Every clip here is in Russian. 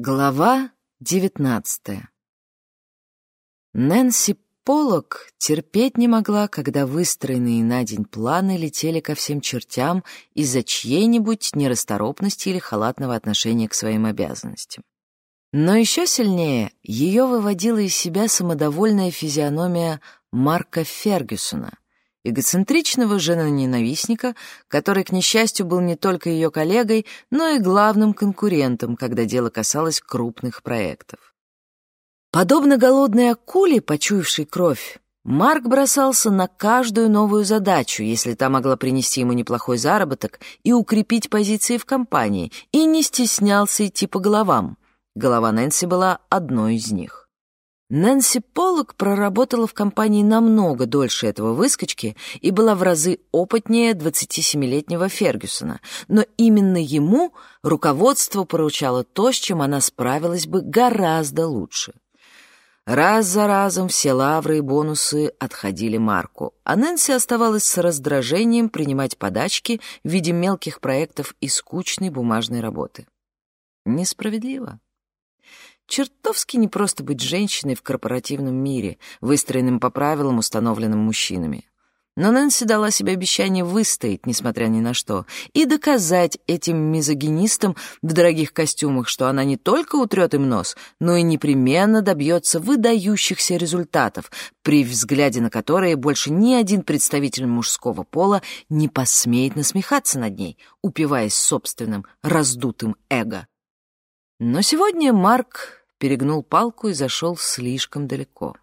Глава девятнадцатая Нэнси Поллок терпеть не могла, когда выстроенные на день планы летели ко всем чертям из-за чьей-нибудь нерасторопности или халатного отношения к своим обязанностям. Но еще сильнее ее выводила из себя самодовольная физиономия Марка Фергюсона — эгоцентричного женоненавистника, который, к несчастью, был не только ее коллегой, но и главным конкурентом, когда дело касалось крупных проектов. Подобно голодной акуле, почуявшей кровь, Марк бросался на каждую новую задачу, если та могла принести ему неплохой заработок и укрепить позиции в компании, и не стеснялся идти по головам. Голова Нэнси была одной из них. Нэнси Поллок проработала в компании намного дольше этого выскочки и была в разы опытнее 27-летнего Фергюсона, но именно ему руководство поручало то, с чем она справилась бы гораздо лучше. Раз за разом все лавры и бонусы отходили Марку, а Нэнси оставалась с раздражением принимать подачки в виде мелких проектов и скучной бумажной работы. Несправедливо. Чертовски непросто быть женщиной в корпоративном мире, выстроенном по правилам, установленным мужчинами. Но Нэнси дала себе обещание выстоять, несмотря ни на что, и доказать этим мизогинистам в дорогих костюмах, что она не только утрет им нос, но и непременно добьется выдающихся результатов, при взгляде на которые больше ни один представитель мужского пола не посмеет насмехаться над ней, упиваясь собственным раздутым эго. Но сегодня Марк перегнул палку и зашел слишком далеко.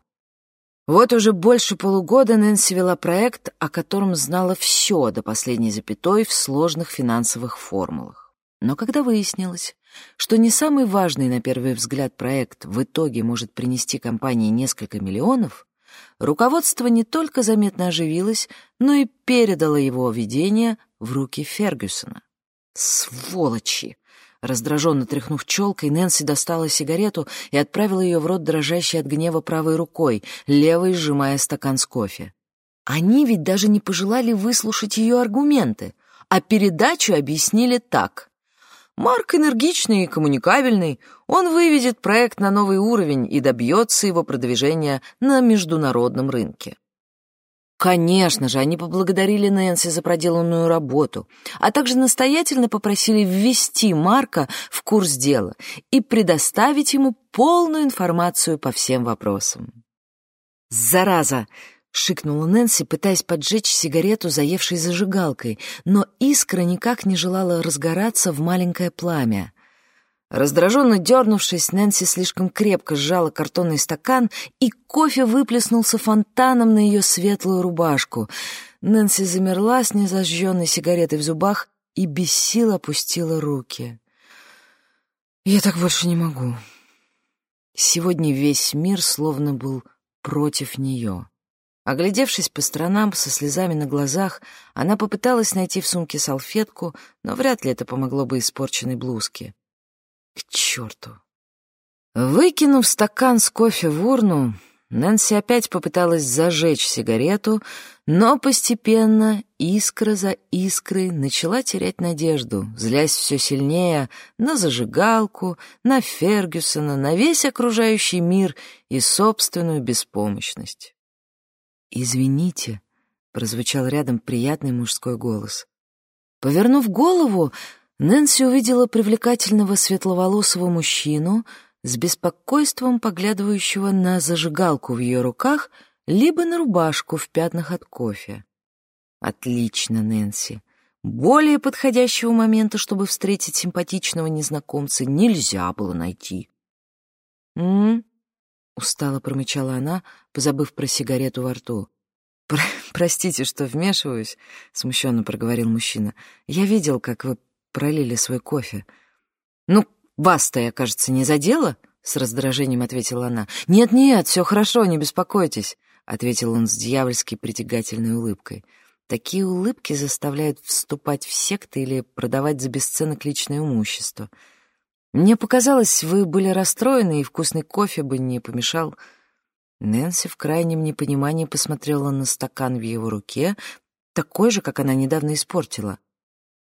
Вот уже больше полугода Нэнси вела проект, о котором знала все до последней запятой в сложных финансовых формулах. Но когда выяснилось, что не самый важный на первый взгляд проект в итоге может принести компании несколько миллионов, руководство не только заметно оживилось, но и передало его ведение в руки Фергюсона. «Сволочи!» Раздраженно тряхнув челкой, Нэнси достала сигарету и отправила ее в рот дрожащей от гнева правой рукой, левой сжимая стакан с кофе. Они ведь даже не пожелали выслушать ее аргументы, а передачу объяснили так. Марк энергичный и коммуникабельный, он выведет проект на новый уровень и добьется его продвижения на международном рынке. Конечно же, они поблагодарили Нэнси за проделанную работу, а также настоятельно попросили ввести Марка в курс дела и предоставить ему полную информацию по всем вопросам. «Зараза!» — шикнула Нэнси, пытаясь поджечь сигарету, заевшей зажигалкой, но искра никак не желала разгораться в маленькое пламя. Раздраженно дернувшись, Нэнси слишком крепко сжала картонный стакан, и кофе выплеснулся фонтаном на ее светлую рубашку. Нэнси замерла с незажженной сигаретой в зубах и без сил опустила руки. «Я так больше не могу». Сегодня весь мир словно был против нее. Оглядевшись по сторонам со слезами на глазах, она попыталась найти в сумке салфетку, но вряд ли это помогло бы испорченной блузке. К черту! Выкинув стакан с кофе в урну, Нэнси опять попыталась зажечь сигарету, но постепенно, искра за искрой, начала терять надежду, злясь все сильнее на зажигалку, на Фергюсона, на весь окружающий мир и собственную беспомощность. «Извините», — прозвучал рядом приятный мужской голос. Повернув голову, Нэнси увидела привлекательного светловолосого мужчину с беспокойством поглядывающего на зажигалку в ее руках либо на рубашку в пятнах от кофе. «Отлично, Нэнси. Более подходящего момента, чтобы встретить симпатичного незнакомца, нельзя было найти». «М-м-м», устало промычала она, позабыв про сигарету во рту. Про «Простите, что вмешиваюсь», — смущенно проговорил мужчина. «Я видел, как вы пролили свой кофе. «Ну, вас-то я, кажется, не задела?» — с раздражением ответила она. «Нет-нет, все хорошо, не беспокойтесь», — ответил он с дьявольски притягательной улыбкой. Такие улыбки заставляют вступать в секты или продавать за бесценок личное имущество. Мне показалось, вы были расстроены, и вкусный кофе бы не помешал. Нэнси в крайнем непонимании посмотрела на стакан в его руке, такой же, как она недавно испортила.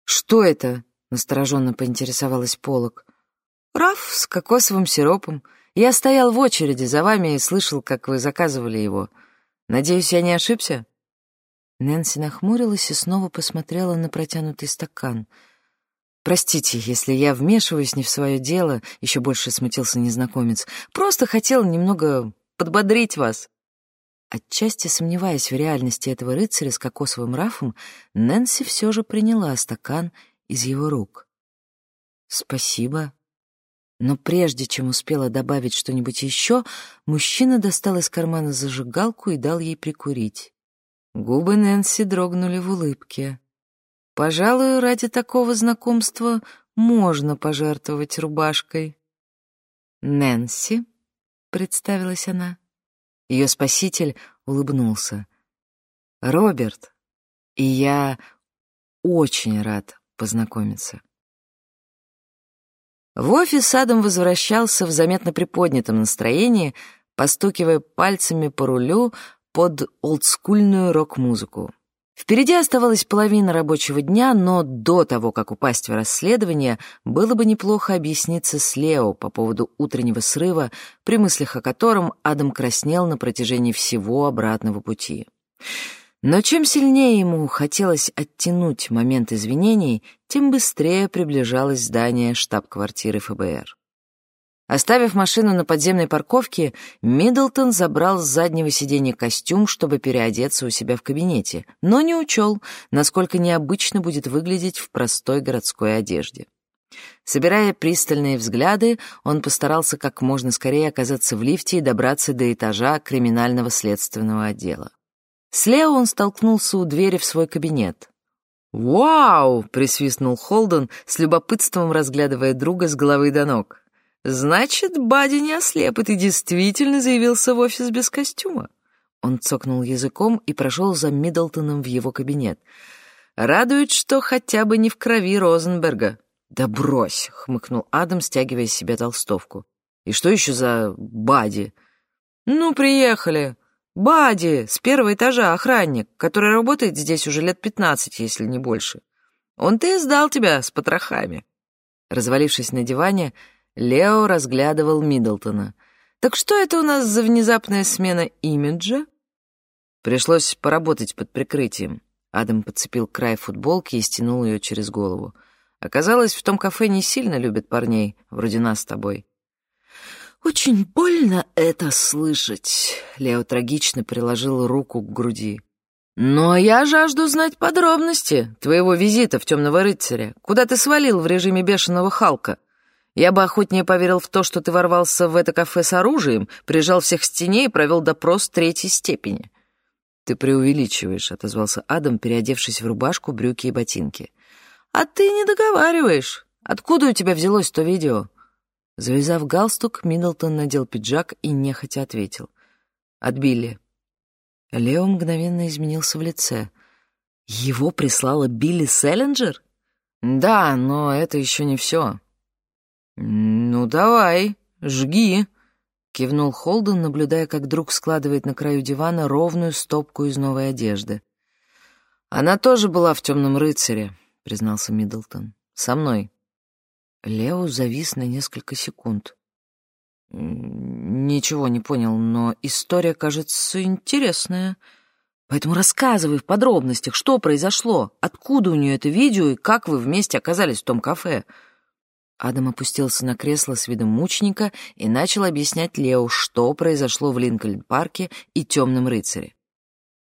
«Что это?» Настороженно поинтересовалась Полок. «Раф с кокосовым сиропом. Я стоял в очереди за вами и слышал, как вы заказывали его. Надеюсь, я не ошибся?» Нэнси нахмурилась и снова посмотрела на протянутый стакан. «Простите, если я вмешиваюсь не в свое дело», — еще больше смутился незнакомец. «Просто хотел немного подбодрить вас». Отчасти сомневаясь в реальности этого рыцаря с кокосовым рафом, Нэнси все же приняла стакан из его рук. «Спасибо». Но прежде чем успела добавить что-нибудь еще, мужчина достал из кармана зажигалку и дал ей прикурить. Губы Нэнси дрогнули в улыбке. Пожалуй, ради такого знакомства можно пожертвовать рубашкой. «Нэнси», — представилась она. Ее спаситель улыбнулся. «Роберт, и я очень рад познакомиться». В офис Адам возвращался в заметно приподнятом настроении, постукивая пальцами по рулю под олдскульную рок-музыку. Впереди оставалась половина рабочего дня, но до того, как упасть в расследование, было бы неплохо объясниться с Лео по поводу утреннего срыва, при мыслях о котором Адам краснел на протяжении всего обратного пути. Но чем сильнее ему хотелось оттянуть момент извинений, тем быстрее приближалось здание штаб-квартиры ФБР. Оставив машину на подземной парковке, Миддлтон забрал с заднего сиденья костюм, чтобы переодеться у себя в кабинете, но не учел, насколько необычно будет выглядеть в простой городской одежде. Собирая пристальные взгляды, он постарался как можно скорее оказаться в лифте и добраться до этажа криминального следственного отдела. Слева он столкнулся у двери в свой кабинет. «Вау!» — присвистнул Холден, с любопытством разглядывая друга с головы до ног. «Значит, Бади не ослеп, и ты действительно заявился в офис без костюма». Он цокнул языком и прошел за Миддлтоном в его кабинет. «Радует, что хотя бы не в крови Розенберга». «Да брось!» — хмыкнул Адам, стягивая с себя толстовку. «И что еще за Бади?» «Ну, приехали. Бади, с первого этажа, охранник, который работает здесь уже лет пятнадцать, если не больше. Он-то и сдал тебя с потрохами». Развалившись на диване, Лео разглядывал Миддлтона. «Так что это у нас за внезапная смена имиджа?» Пришлось поработать под прикрытием. Адам подцепил край футболки и стянул ее через голову. Оказалось, в том кафе не сильно любят парней, вроде нас с тобой. «Очень больно это слышать», — Лео трагично приложил руку к груди. «Но я жажду знать подробности твоего визита в Темного рыцаря. Куда ты свалил в режиме бешеного Халка?» Я бы охотнее поверил в то, что ты ворвался в это кафе с оружием, прижал всех к стене и провел допрос третьей степени». «Ты преувеличиваешь», — отозвался Адам, переодевшись в рубашку, брюки и ботинки. «А ты не договариваешь. Откуда у тебя взялось то видео?» Завязав галстук, Миддлтон надел пиджак и нехотя ответил. «От Билли». Лео мгновенно изменился в лице. «Его прислала Билли Селлинджер?» «Да, но это еще не все. «Ну, давай, жги», — кивнул Холден, наблюдая, как друг складывает на краю дивана ровную стопку из новой одежды. «Она тоже была в «Темном рыцаре», — признался Миддлтон. «Со мной». Лео завис на несколько секунд. «Ничего не понял, но история кажется интересная. Поэтому рассказывай в подробностях, что произошло, откуда у нее это видео и как вы вместе оказались в том кафе». Адам опустился на кресло с видом мученика и начал объяснять Лео, что произошло в Линкольн-парке и «Темном рыцаре».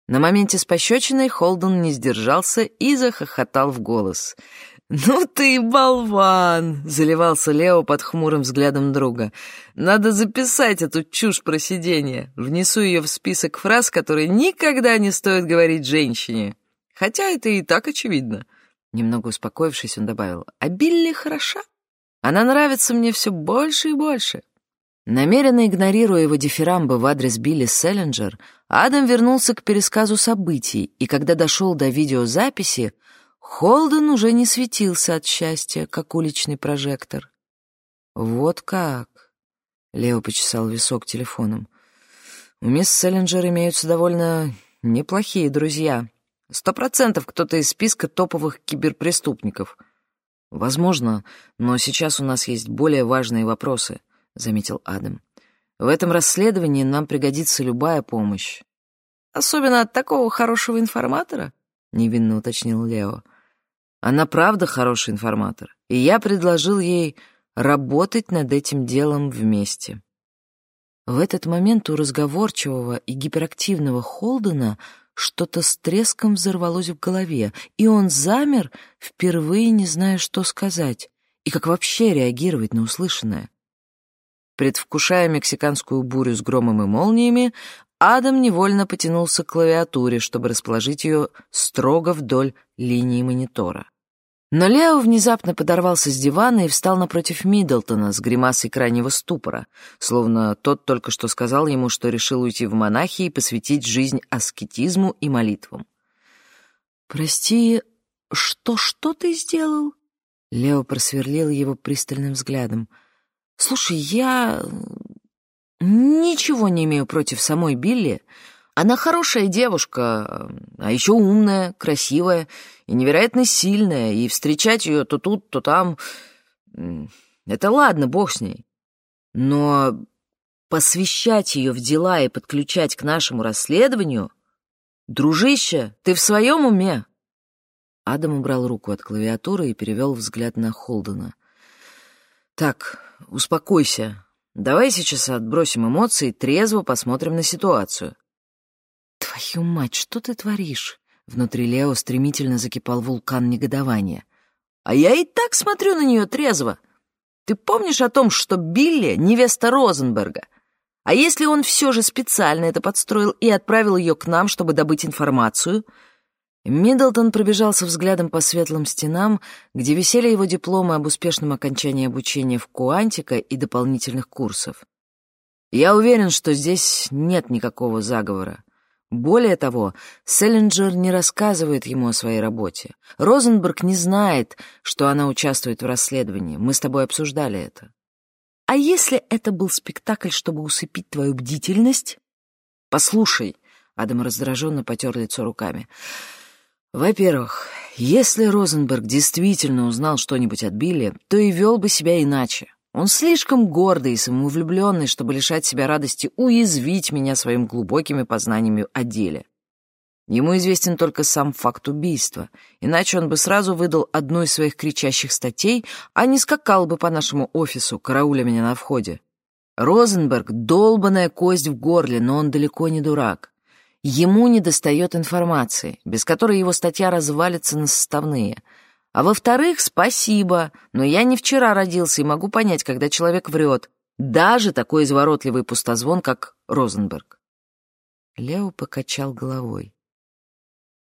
На моменте с пощечиной Холден не сдержался и захохотал в голос. «Ну ты болван!» — заливался Лео под хмурым взглядом друга. «Надо записать эту чушь про сидение. Внесу ее в список фраз, которые никогда не стоит говорить женщине. Хотя это и так очевидно». Немного успокоившись, он добавил, «А Билли хороша?» Она нравится мне все больше и больше. Намеренно игнорируя его дифирамбы в адрес Билли Селлинджер, Адам вернулся к пересказу событий, и когда дошел до видеозаписи, Холден уже не светился от счастья, как уличный прожектор. «Вот как?» — Лео почесал висок телефоном. «У мисс Селлинджер имеются довольно неплохие друзья. Сто процентов кто-то из списка топовых киберпреступников. «Возможно, но сейчас у нас есть более важные вопросы», — заметил Адам. «В этом расследовании нам пригодится любая помощь». «Особенно от такого хорошего информатора?» — невинно уточнил Лео. «Она правда хороший информатор, и я предложил ей работать над этим делом вместе». В этот момент у разговорчивого и гиперактивного Холдена что-то с треском взорвалось в голове, и он замер, впервые не зная, что сказать, и как вообще реагировать на услышанное. Предвкушая мексиканскую бурю с громом и молниями, Адам невольно потянулся к клавиатуре, чтобы расположить ее строго вдоль линии монитора. Но Лео внезапно подорвался с дивана и встал напротив Миддлтона с гримасой крайнего ступора, словно тот только что сказал ему, что решил уйти в монахи и посвятить жизнь аскетизму и молитвам. «Прости, что-что ты сделал?» Лео просверлил его пристальным взглядом. «Слушай, я ничего не имею против самой Билли, она хорошая девушка, а еще умная, красивая и невероятно сильная, и встречать ее то тут, то там... Это ладно, бог с ней. Но посвящать ее в дела и подключать к нашему расследованию... Дружище, ты в своем уме? Адам убрал руку от клавиатуры и перевел взгляд на Холдена. «Так, успокойся. Давай сейчас отбросим эмоции и трезво посмотрим на ситуацию. «Твою мать, что ты творишь?» Внутри Лео стремительно закипал вулкан негодования. «А я и так смотрю на нее трезво. Ты помнишь о том, что Билли — невеста Розенберга? А если он все же специально это подстроил и отправил ее к нам, чтобы добыть информацию?» Миддлтон пробежался взглядом по светлым стенам, где висели его дипломы об успешном окончании обучения в Куантика и дополнительных курсов. «Я уверен, что здесь нет никакого заговора. Более того, Селлинджер не рассказывает ему о своей работе. Розенберг не знает, что она участвует в расследовании. Мы с тобой обсуждали это. А если это был спектакль, чтобы усыпить твою бдительность? Послушай, Адам раздраженно потер лицо руками. Во-первых, если Розенберг действительно узнал что-нибудь от Билли, то и вел бы себя иначе. Он слишком гордый и самовлюбленный, чтобы лишать себя радости уязвить меня своими глубокими познаниями о деле. Ему известен только сам факт убийства, иначе он бы сразу выдал одну из своих кричащих статей, а не скакал бы по нашему офису, карауля меня на входе. Розенберг — долбаная кость в горле, но он далеко не дурак. Ему недостает информации, без которой его статья развалится на составные — а во-вторых, спасибо, но я не вчера родился и могу понять, когда человек врет, даже такой изворотливый пустозвон, как Розенберг. Лео покачал головой.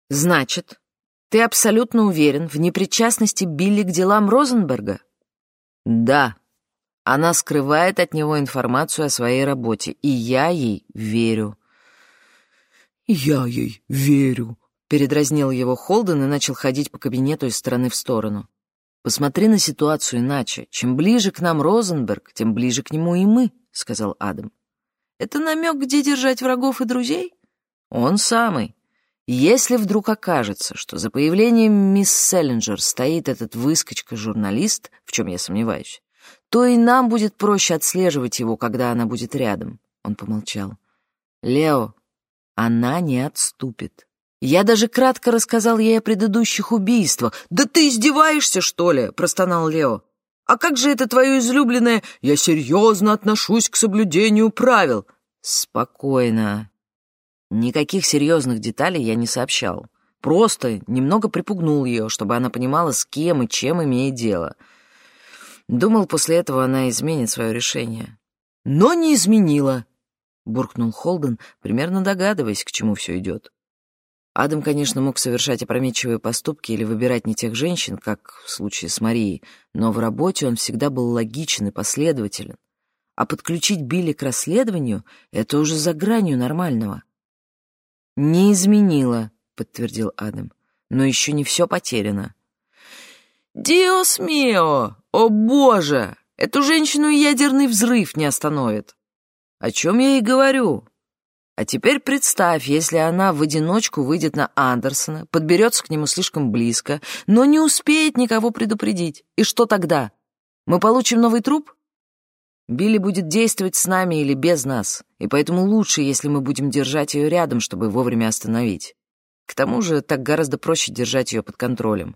«Значит, ты абсолютно уверен в непричастности Билли к делам Розенберга?» «Да. Она скрывает от него информацию о своей работе, и я ей верю». «Я ей верю», Передразнил его Холден и начал ходить по кабинету из стороны в сторону. «Посмотри на ситуацию иначе. Чем ближе к нам Розенберг, тем ближе к нему и мы», — сказал Адам. «Это намек, где держать врагов и друзей?» «Он самый. Если вдруг окажется, что за появлением мисс Селлинджер стоит этот выскочка-журналист, в чем я сомневаюсь, то и нам будет проще отслеживать его, когда она будет рядом». Он помолчал. «Лео, она не отступит». Я даже кратко рассказал ей о предыдущих убийствах. «Да ты издеваешься, что ли?» — простонал Лео. «А как же это твое излюбленное «я серьезно отношусь к соблюдению правил»?» «Спокойно. Никаких серьезных деталей я не сообщал. Просто немного припугнул ее, чтобы она понимала, с кем и чем имеет дело. Думал, после этого она изменит свое решение. Но не изменила!» — буркнул Холден, примерно догадываясь, к чему все идет. Адам, конечно, мог совершать опрометчивые поступки или выбирать не тех женщин, как в случае с Марией, но в работе он всегда был логичен и последователен. А подключить Билли к расследованию — это уже за гранью нормального. «Не изменила», — подтвердил Адам, — «но еще не все потеряно». «Диос мио! О боже! Эту женщину ядерный взрыв не остановит!» «О чем я и говорю. А теперь представь, если она в одиночку выйдет на Андерсона, подберется к нему слишком близко, но не успеет никого предупредить. И что тогда? Мы получим новый труп? Билли будет действовать с нами или без нас, и поэтому лучше, если мы будем держать ее рядом, чтобы вовремя остановить. К тому же так гораздо проще держать ее под контролем.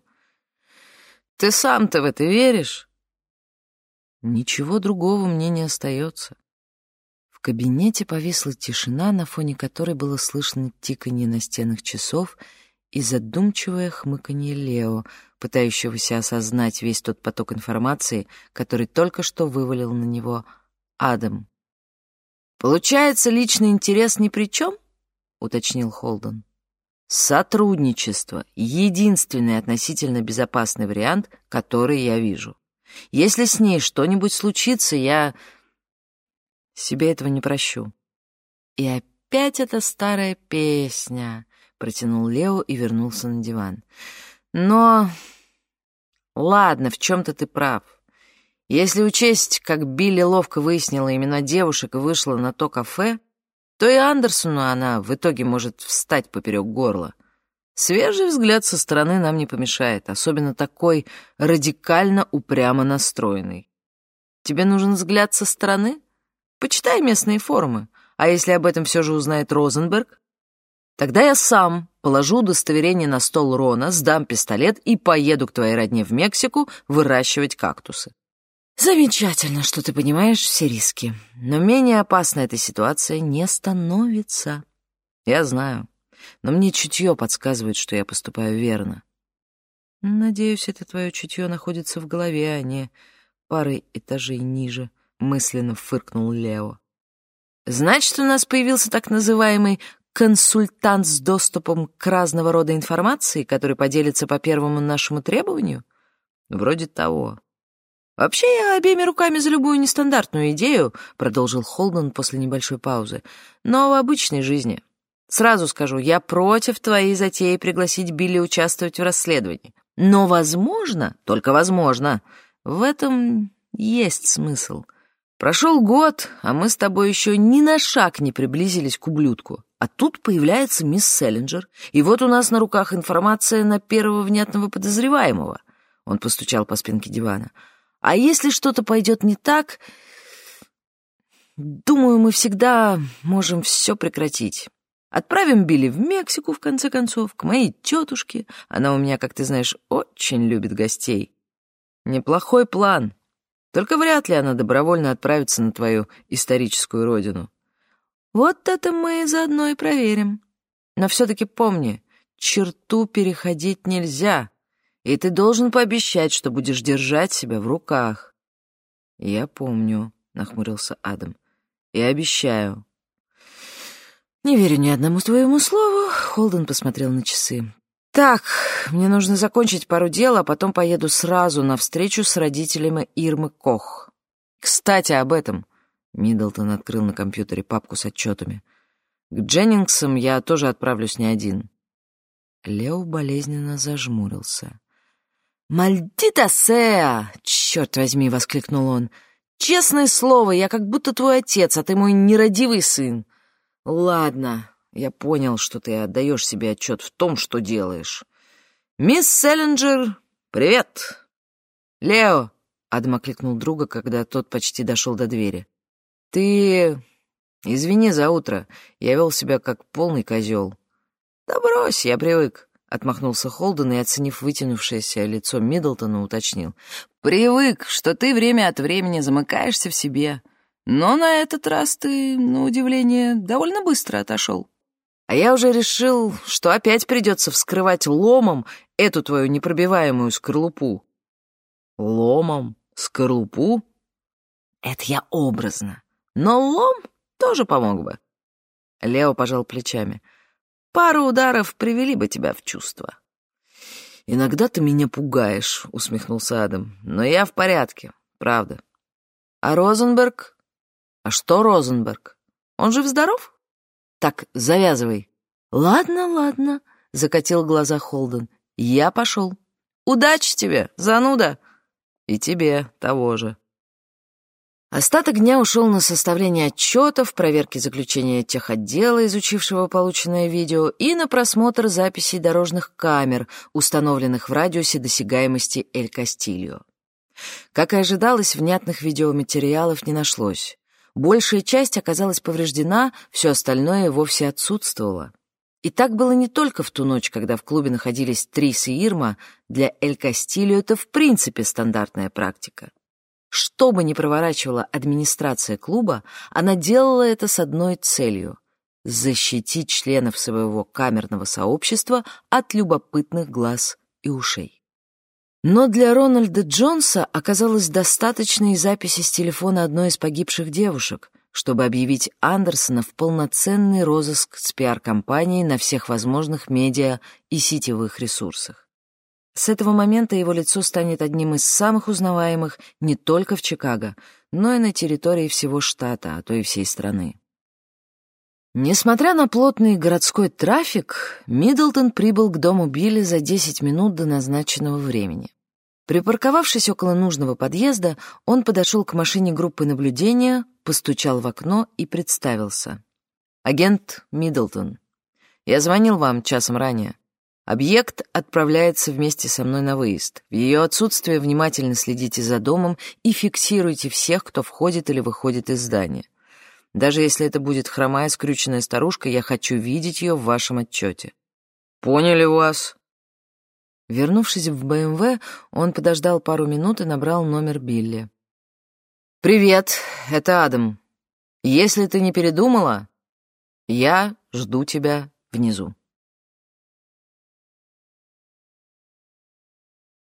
Ты сам-то в это веришь? Ничего другого мне не остается. Кабинете повисла тишина, на фоне которой было слышно тиканье настенных часов и задумчивое хмыканье Лео, пытающегося осознать весь тот поток информации, который только что вывалил на него Адам. «Получается, личный интерес ни при чем?» — уточнил Холден. «Сотрудничество — единственный относительно безопасный вариант, который я вижу. Если с ней что-нибудь случится, я себе этого не прощу». «И опять эта старая песня», — протянул Лео и вернулся на диван. «Но Ладно, в чем-то ты прав. Если учесть, как Билли ловко выяснила имена девушек и вышла на то кафе, то и Андерсону она в итоге может встать поперек горла. Свежий взгляд со стороны нам не помешает, особенно такой радикально упрямо настроенный. Тебе нужен взгляд со стороны? Почитай местные форумы. А если об этом все же узнает Розенберг? Тогда я сам положу удостоверение на стол Рона, сдам пистолет и поеду к твоей родне в Мексику выращивать кактусы. Замечательно, что ты понимаешь все риски. Но менее опасной эта ситуация не становится. Я знаю, но мне чутье подсказывает, что я поступаю верно. Надеюсь, это твое чутье находится в голове, а не парой этажей ниже, мысленно фыркнул Лео. Значит, у нас появился так называемый консультант с доступом к разного рода информации, который поделится по первому нашему требованию? Вроде того. «Вообще я обеими руками за любую нестандартную идею», — продолжил Холден после небольшой паузы, «но в обычной жизни. Сразу скажу, я против твоей затеи пригласить Билли участвовать в расследовании. Но, возможно, только возможно, в этом есть смысл. Прошел год, а мы с тобой еще ни на шаг не приблизились к ублюдку. А тут появляется мисс Селлинджер, и вот у нас на руках информация на первого внятного подозреваемого. Он постучал по спинке дивана. А если что-то пойдет не так, думаю, мы всегда можем все прекратить. Отправим Билли в Мексику, в конце концов, к моей тетушке. Она у меня, как ты знаешь, очень любит гостей. Неплохой план. Только вряд ли она добровольно отправится на твою историческую родину. Вот это мы заодно и проверим. Но все-таки помни, черту переходить нельзя, и ты должен пообещать, что будешь держать себя в руках. Я помню, нахмурился Адам. И обещаю. Не верю ни одному твоему слову. Холден посмотрел на часы. Так, мне нужно закончить пару дел, а потом поеду сразу на встречу с родителями Ирмы Кох. Кстати, об этом. Миддлтон открыл на компьютере папку с отчетами. «К Дженнингсам я тоже отправлюсь не один». Лео болезненно зажмурился. «Мальдита сеа! Черт возьми!» — воскликнул он. «Честное слово, я как будто твой отец, а ты мой нерадивый сын. Ладно, я понял, что ты отдаешь себе отчет в том, что делаешь. Мисс Селлинджер, привет!» «Лео!» — Адам окликнул друга, когда тот почти дошел до двери. «Ты... извини за утро. Я вел себя как полный козел». «Да брось, я привык», — отмахнулся Холден и, оценив вытянувшееся лицо Миддлтона, уточнил. «Привык, что ты время от времени замыкаешься в себе. Но на этот раз ты, на удивление, довольно быстро отошел. А я уже решил, что опять придется вскрывать ломом эту твою непробиваемую скорлупу». «Ломом? Скорлупу?» «Это я образно. Но лом тоже помог бы. Лео пожал плечами. Пару ударов привели бы тебя в чувство. «Иногда ты меня пугаешь», — усмехнулся Адам. «Но я в порядке, правда». «А Розенберг? А что Розенберг? Он жив-здоров?» «Так, завязывай». «Ладно, ладно», — закатил глаза Холден. «Я пошел. Удачи тебе, зануда!» «И тебе того же». Остаток дня ушел на составление отчетов, проверки заключения техотдела, изучившего полученное видео, и на просмотр записей дорожных камер, установленных в радиусе досягаемости Эль Кастильо. Как и ожидалось, внятных видеоматериалов не нашлось. Большая часть оказалась повреждена, все остальное вовсе отсутствовало. И так было не только в ту ночь, когда в клубе находились Трис и Ирма, для Эль Кастильо это в принципе стандартная практика. Что бы ни проворачивала администрация клуба, она делала это с одной целью — защитить членов своего камерного сообщества от любопытных глаз и ушей. Но для Рональда Джонса оказалось достаточно и записи с телефона одной из погибших девушек, чтобы объявить Андерсона в полноценный розыск с пиар-компанией на всех возможных медиа и сетевых ресурсах. С этого момента его лицо станет одним из самых узнаваемых не только в Чикаго, но и на территории всего штата, а то и всей страны. Несмотря на плотный городской трафик, Миддлтон прибыл к дому Билли за 10 минут до назначенного времени. Припарковавшись около нужного подъезда, он подошел к машине группы наблюдения, постучал в окно и представился. «Агент Миддлтон. Я звонил вам часом ранее. Объект отправляется вместе со мной на выезд. В ее отсутствие внимательно следите за домом и фиксируйте всех, кто входит или выходит из здания. Даже если это будет хромая скрюченная старушка, я хочу видеть ее в вашем отчете. Поняли вас? Вернувшись в БМВ, он подождал пару минут и набрал номер Билли. «Привет, это Адам. Если ты не передумала, я жду тебя внизу».